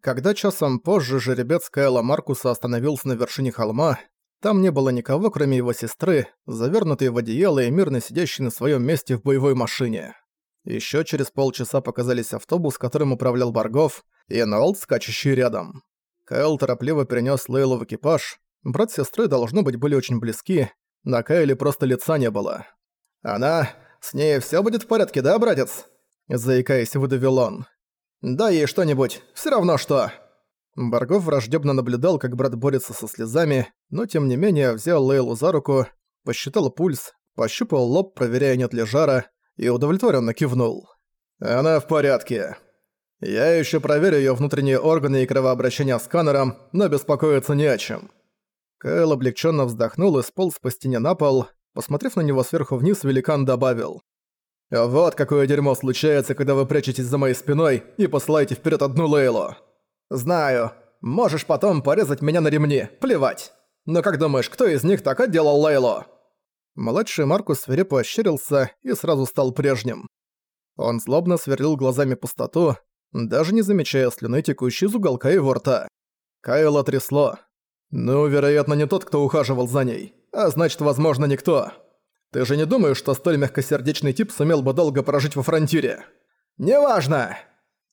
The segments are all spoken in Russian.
Когда часом позже жеребец Кайла Маркуса остановился на вершине холма, там не было никого, кроме его сестры, завернутой в одеяло и мирно сидящей на своем месте в боевой машине. Еще через полчаса показались автобус, которым управлял Баргов, и Нолд, скачущий рядом. Кайл торопливо перенес Лейлу в экипаж. Брат с сестрой, должно быть, были очень близки, на Кайле просто лица не было. «Она... С ней все будет в порядке, да, братец?» Заикаясь, выдавил он. «Дай ей что-нибудь, все равно что!» Баргов враждебно наблюдал, как брат борется со слезами, но тем не менее взял Лейлу за руку, посчитал пульс, пощупал лоб, проверяя, нет ли жара, и удовлетворенно кивнул. «Она в порядке. Я еще проверю ее внутренние органы и кровообращение сканером, но беспокоиться не о чем». Кайл облегченно вздохнул и сполз по стене на пол. Посмотрев на него сверху вниз, великан добавил. «Вот какое дерьмо случается, когда вы прячетесь за моей спиной и посылаете вперед одну Лейлу. Знаю, можешь потом порезать меня на ремни, плевать. Но как думаешь, кто из них так отделал Лейлу?» Младший Маркус свирепо ощерился и сразу стал прежним. Он злобно сверлил глазами пустоту, даже не замечая слюны, текущей из уголка его рта. Кайла трясло. «Ну, вероятно, не тот, кто ухаживал за ней. А значит, возможно, никто. Ты же не думаешь, что столь мягкосердечный тип сумел бы долго прожить во фронтире?» «Неважно!»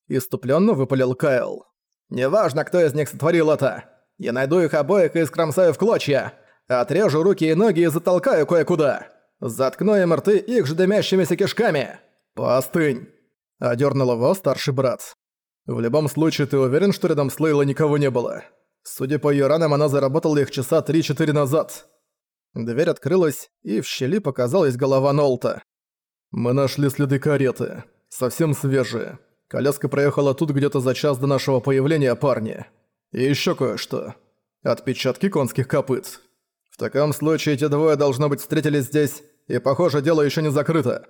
Иступленно выпалил Кайл. «Неважно, кто из них сотворил это. Я найду их обоих и скромсаю в клочья. Отрежу руки и ноги и затолкаю кое-куда. Заткну им рты их же дымящимися кишками. Постынь!» Одёрнул его старший брат. «В любом случае, ты уверен, что рядом с Лейлой никого не было?» Судя по её ранам, она заработала их часа 3-4 назад. Дверь открылась, и в щели показалась голова Нолта. «Мы нашли следы кареты. Совсем свежие. Коляска проехала тут где-то за час до нашего появления, парни. И ещё кое-что. Отпечатки конских копыт. В таком случае эти двое, должно быть, встретились здесь, и, похоже, дело ещё не закрыто».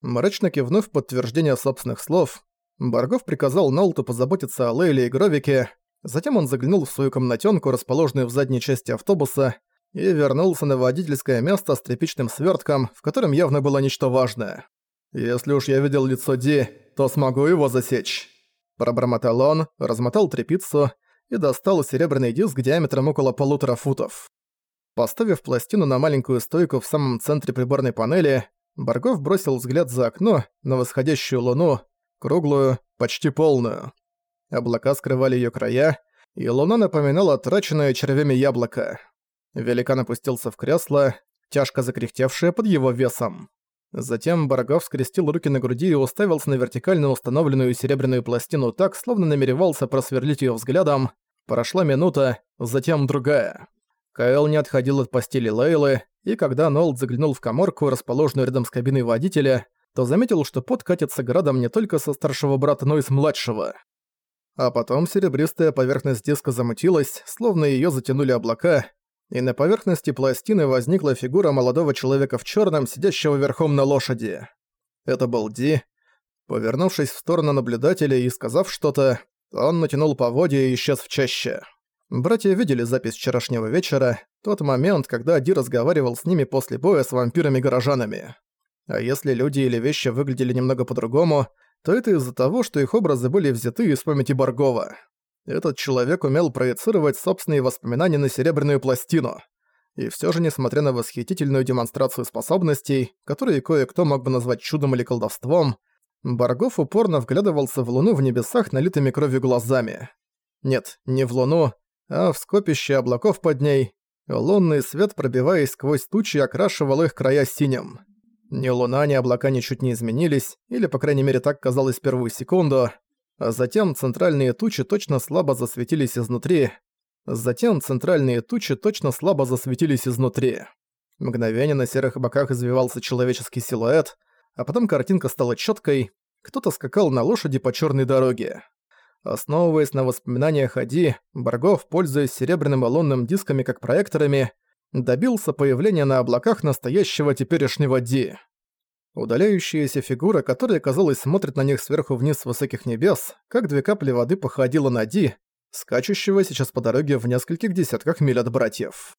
Мрачно кивнув подтверждение собственных слов, Баргов приказал Нолту позаботиться о Лейле и Гровике, затем он заглянул в свою комнатенку, расположенную в задней части автобуса, и вернулся на водительское место с тряпичным свертком, в котором явно было нечто важное. «Если уж я видел лицо Ди, то смогу его засечь». Пробормотал он, размотал тряпицу и достал серебряный диск диаметром около полутора футов. Поставив пластину на маленькую стойку в самом центре приборной панели, Баргов бросил взгляд за окно на восходящую луну, круглую, почти полную. Облака скрывали ее края, и луна напоминала траченное червями яблоко. Великан опустился в кресло, тяжко закряхтевшее под его весом. Затем Барагов скрестил руки на груди и уставился на вертикально установленную серебряную пластину так, словно намеревался просверлить ее взглядом. Прошла минута, затем другая. Каэл не отходил от постели Лейлы, и когда Нолд заглянул в коморку, расположенную рядом с кабиной водителя, то заметил, что пот катится градом не только со старшего брата, но и с младшего. А потом серебристая поверхность диска замутилась, словно её затянули облака, и на поверхности пластины возникла фигура молодого человека в черном, сидящего верхом на лошади. Это был Ди. Повернувшись в сторону наблюдателя и сказав что-то, он натянул поводья и исчез в чаще. Братья видели запись вчерашнего вечера, тот момент, когда Ди разговаривал с ними после боя с вампирами-горожанами. А если люди или вещи выглядели немного по-другому, то это из-за того, что их образы были взяты из памяти Баргова. Этот человек умел проецировать собственные воспоминания на серебряную пластину. И все же, несмотря на восхитительную демонстрацию способностей, которые кое-кто мог бы назвать чудом или колдовством, Баргов упорно вглядывался в луну в небесах налитыми кровью глазами. Нет, не в луну, а в скопище облаков под ней. Лунный свет, пробиваясь сквозь тучи, окрашивал их края синим. Ни луна, ни облака ничуть не изменились, или, по крайней мере, так казалось первую секунду, затем центральные тучи точно слабо засветились изнутри. Затем центральные тучи точно слабо засветились изнутри. Мгновение на серых боках извивался человеческий силуэт, а потом картинка стала четкой. Кто-то скакал на лошади по черной дороге. Основываясь на воспоминаниях о Ди, Баргов, пользуясь серебряным и лунным дисками как проекторами, добился появления на облаках настоящего теперешнего Ди. Удаляющаяся фигура, которая, казалось, смотрит на них сверху вниз с высоких небес, как две капли воды походила на Ди, скачущего сейчас по дороге в нескольких десятках миль от братьев.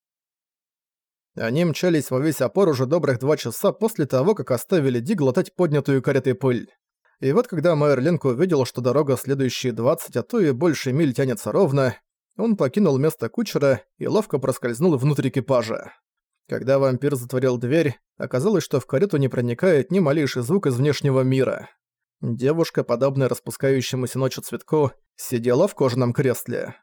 Они мчались во весь опор уже добрых два часа после того, как оставили Ди глотать поднятую каретой пыль. И вот когда Майер Линк увидел, что дорога следующие 20, а то и больше миль тянется ровно, он покинул место кучера и ловко проскользнул внутрь экипажа. Когда вампир затворил дверь, оказалось, что в карету не проникает ни малейший звук из внешнего мира. Девушка, подобная распускающемуся ночью цветку, сидела в кожаном кресле.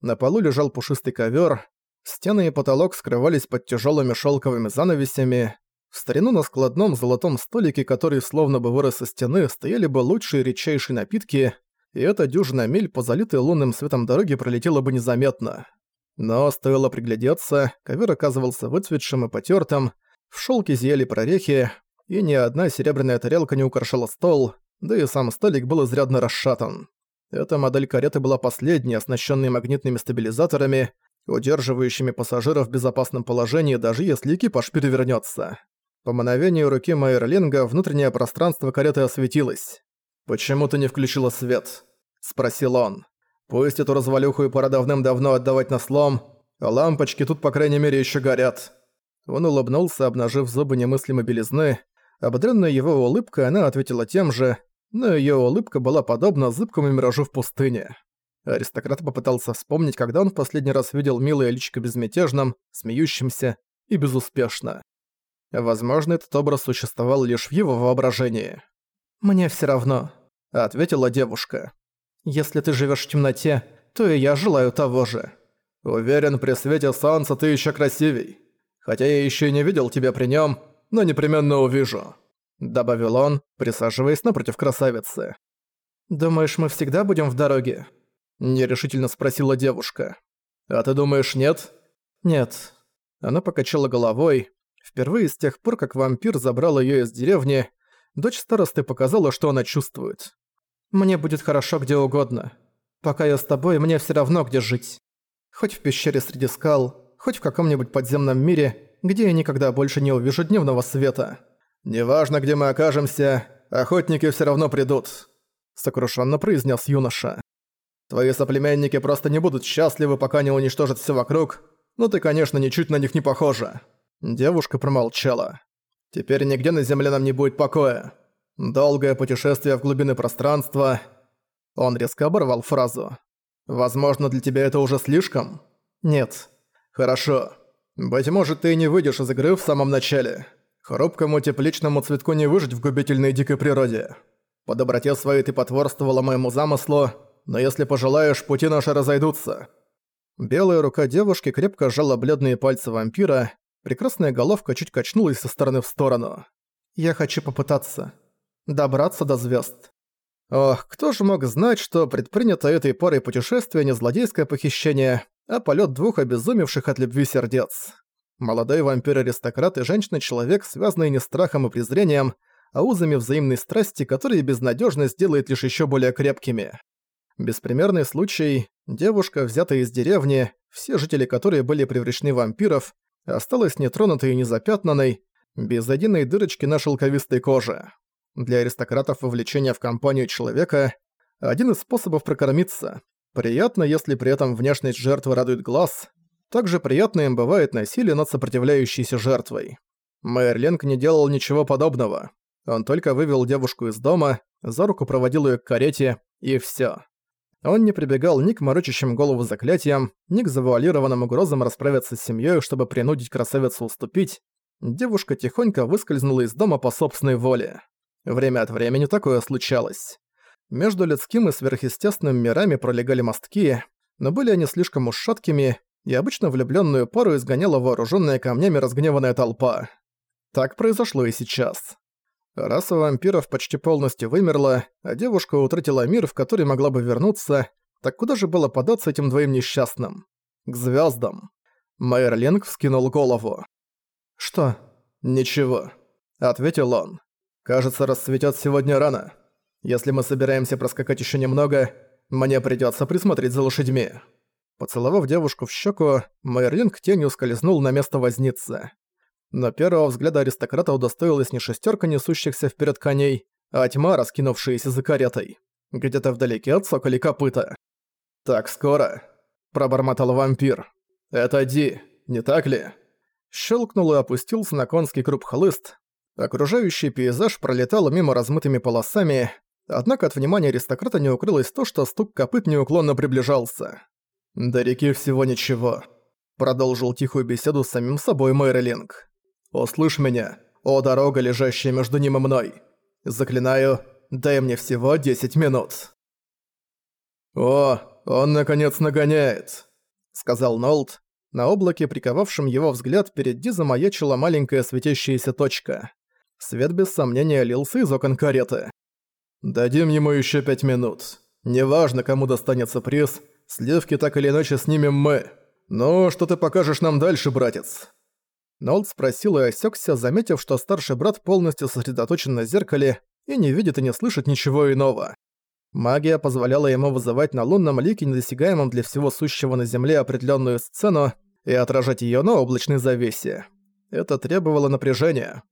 На полу лежал пушистый ковер, стены и потолок скрывались под тяжелыми шелковыми занавесями. В старину на складном золотом столике, который словно бы вырос из стены, стояли бы лучшие редчайшие напитки, и эта дюжина миль по залитой лунным светом дороги пролетела бы незаметно. Но стоило приглядеться, ковер оказывался выцветшим и потертым, в шелке зияли прорехи, и ни одна серебряная тарелка не украшала стол, да и сам столик был изрядно расшатан. Эта модель кареты была последней, оснащенной магнитными стабилизаторами, удерживающими пассажиров в безопасном положении, даже если экипаж перевернется. По мановению руки Майерлинга внутреннее пространство кареты осветилось. «Почему ты не включила свет?» – спросил он. «Пусть эту развалюху и пора давным-давно отдавать на слом, а лампочки тут, по крайней мере, еще горят». Он улыбнулся, обнажив зубы немыслимой белизны. Ободренная его улыбкой, она ответила тем же, но ее улыбка была подобна зыбкому миражу в пустыне. Аристократ попытался вспомнить, когда он в последний раз видел милое личико безмятежным, смеющимся и безуспешно. Возможно, этот образ существовал лишь в его воображении. «Мне все равно», — ответила девушка. «Если ты живешь в темноте, то и я желаю того же. Уверен, при свете солнца ты еще красивей. Хотя я еще и не видел тебя при нем, но непременно увижу», — добавил он, присаживаясь напротив красавицы. «Думаешь, мы всегда будем в дороге?» — нерешительно спросила девушка. «А ты думаешь, нет?» «Нет». Она покачала головой. Впервые с тех пор, как вампир забрал ее из деревни, дочь старосты показала, что она чувствует. «Мне будет хорошо где угодно. Пока я с тобой, мне все равно где жить. Хоть в пещере среди скал, хоть в каком-нибудь подземном мире, где я никогда больше не увижу дневного света. Неважно, где мы окажемся, охотники все равно придут», — сокрушенно произнес юноша. «Твои соплеменники просто не будут счастливы, пока не уничтожат все вокруг, но ты, конечно, ничуть на них не похожа». Девушка промолчала. Теперь нигде на Земле нам не будет покоя. Долгое путешествие в глубины пространства...» Он резко оборвал фразу. «Возможно, для тебя это уже слишком?» «Нет». «Хорошо. Быть может, ты и не выйдешь из игры в самом начале. Хрупкому тепличному цветку не выжить в губительной дикой природе. По доброте своей ты потворствовала моему замыслу, но если пожелаешь, пути наши разойдутся». Белая рука девушки крепко сжала бледные пальцы вампира, Прекрасная головка чуть качнулась со стороны в сторону. «Я хочу попытаться. Добраться до звезд. Ох, кто же мог знать, что предпринято этой парой путешествия не злодейское похищение, а полет двух обезумевших от любви сердец. Молодой вампир-аристократ и женщина-человек, связанные не страхом и презрением, а узами взаимной страсти, которые безнадежно сделает лишь еще более крепкими. Беспримерный случай, девушка, взятая из деревни, все жители которой были превращены вампиров, осталась нетронутой и незапятнанной, без единой дырочки на шелковистой коже. Для аристократов вовлечение в компанию человека – один из способов прокормиться. Приятно, если при этом внешность жертвы радует глаз. Также приятно им бывает насилие над сопротивляющейся жертвой. Майерленг не делал ничего подобного. Он только вывел девушку из дома, за руку проводил ее к карете, и всё. Он не прибегал ни к морочащим голову заклятиям, ни к завуалированным угрозам расправиться с семьей, чтобы принудить красавицу уступить. Девушка тихонько выскользнула из дома по собственной воле. Время от времени такое случалось. Между людским и сверхъестественным мирами пролегали мостки, но были они слишком уж шаткими, и обычно влюбленную пару изгоняла вооруженная камнями разгневанная толпа. Так произошло и сейчас. Раса вампиров почти полностью вымерла, а девушка утратила мир, в который могла бы вернуться. Так куда же было податься этим двоим несчастным? К звездам. Майерлинг вскинул голову. «Что?» «Ничего», — ответил он. «Кажется, рассветет сегодня рано. Если мы собираемся проскакать еще немного, мне придется присмотреть за лошадьми». Поцеловав девушку в щеку, Майерлинг тенью скользнул на место возницы. Но первого взгляда аристократа удостоилась не шестерка несущихся вперед коней, а тьма, раскинувшаяся за каретой. Где-то вдалеке от соколи копыта. «Так скоро?» – пробормотал вампир. «Это Ди, не так ли?» Щелкнул и опустился на конский круп хлыст. Окружающий пейзаж пролетал мимо размытыми полосами. Однако от внимания аристократа не укрылось то, что стук копыт неуклонно приближался. «До реки всего ничего», — продолжил тихую беседу с самим собой Мэйрелинг. «Услышь меня, о дорога, лежащая между ним и мной. Заклинаю, дай мне всего 10 минут». «О, он наконец нагоняет», — сказал Нолт. На облаке, приковавшем его взгляд, перед Ди замаячила маленькая светящаяся точка. Свет без сомнения лился из окон кареты. «Дадим ему еще пять минут. Неважно, кому достанется приз, сливки так или иначе снимем мы. Ну, что ты покажешь нам дальше, братец?» Нолд спросил и осекся, заметив, что старший брат полностью сосредоточен на зеркале и не видит и не слышит ничего иного. Магия позволяла ему вызывать на лунном лике, недосягаемом для всего сущего на Земле, определенную сцену и отражать ее на облачной завесе. Это требовало напряжения.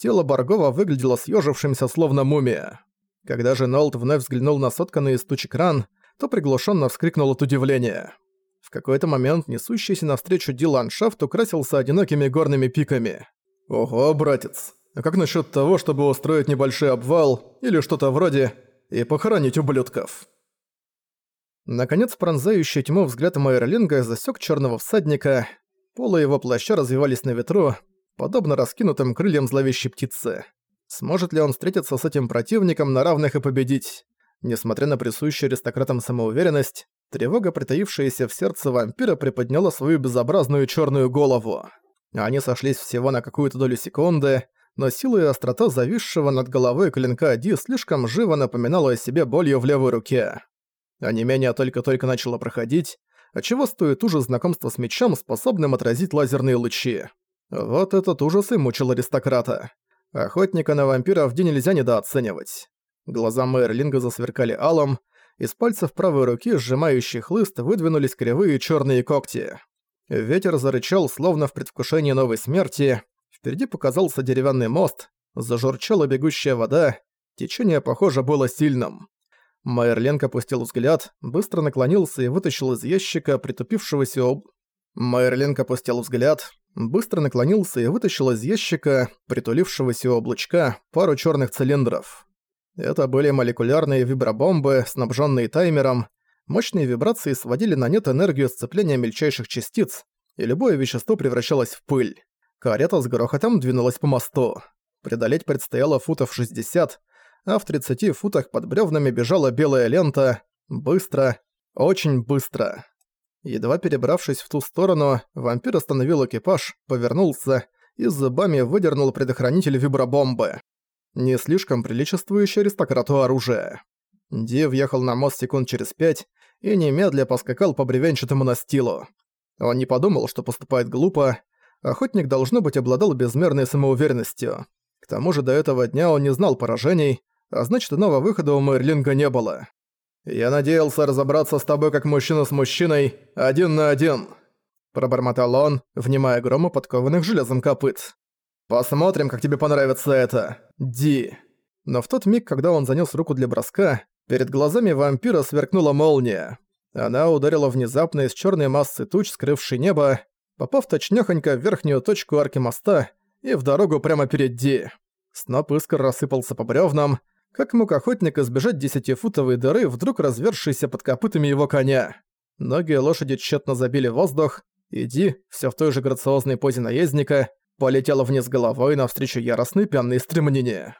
Тело Баргова выглядело съежившимся, словно мумия. Когда же Нолт вновь взглянул на сотканный из тучек ран, то приглушенно вскрикнул от удивления. В какой-то момент несущийся навстречу Ди ландшафт украсился одинокими горными пиками. «Ого, братец, а как насчет того, чтобы устроить небольшой обвал или что-то вроде и похоронить ублюдков. Наконец пронзающий тьму взгляд Майерлинга засек черного всадника. Полы его плаща развивались на ветру, подобно раскинутым крыльям зловещей птицы. Сможет ли он встретиться с этим противником на равных и победить? Несмотря на присущую аристократам самоуверенность, тревога, притаившаяся в сердце вампира, приподняла свою безобразную черную голову. Они сошлись всего на какую-то долю секунды, но сила и острота зависшего над головой клинка Ди слишком живо напоминала о себе болью в левой руке. А не менее только-только начало проходить, отчего стоит ужас знакомства с мечом, способным отразить лазерные лучи. Вот этот ужас и мучил аристократа. Охотника на вампиров Ди нельзя недооценивать. Глаза Мерлинга засверкали алом, из пальцев правой руки, сжимающий хлыст, выдвинулись кривые черные когти. Ветер зарычал, словно в предвкушении новой смерти, Впереди показался деревянный мост, зажурчала бегущая вода, течение, похоже, было сильным. Майерленко опустил взгляд, быстро наклонился и вытащил из ящика притупившегося об... Майерленко опустил взгляд, быстро наклонился и вытащил из ящика, притулившегося облачка, пару черных цилиндров. Это были молекулярные вибробомбы, снабженные таймером. Мощные вибрации сводили на нет энергию сцепления мельчайших частиц, и любое вещество превращалось в пыль. Карета с грохотом двинулась по мосту. Преодолеть предстояло футов 60, а в 30 футах под бревнами бежала белая лента. Быстро, очень быстро. Едва перебравшись в ту сторону, вампир остановил экипаж, повернулся и зубами выдернул предохранитель вибробомбы. Не слишком приличествующее аристократу оружие. Ди въехал на мост секунд через пять и немедля поскакал по бревенчатому настилу. Он не подумал, что поступает глупо, охотник, должно быть, обладал безмерной самоуверенностью. К тому же до этого дня он не знал поражений, а значит, иного выхода у Мерлинга не было. «Я надеялся разобраться с тобой как мужчина с мужчиной, один на один», пробормотал он, внимая грому подкованных железом копыт. «Посмотрим, как тебе понравится это, Ди». Но в тот миг, когда он занёс руку для броска, перед глазами вампира сверкнула молния. Она ударила внезапно из чёрной массы туч, скрывшей небо, попав точнёхонько в верхнюю точку арки моста и в дорогу прямо перед Ди. Сноп искр рассыпался по бревнам, как мог охотник избежать десятифутовой дыры, вдруг развершейся под копытами его коня. Ноги лошади тщетно забили воздух, и Ди, всё в той же грациозной позе наездника, полетела вниз головой навстречу яростной пьяной стремнине.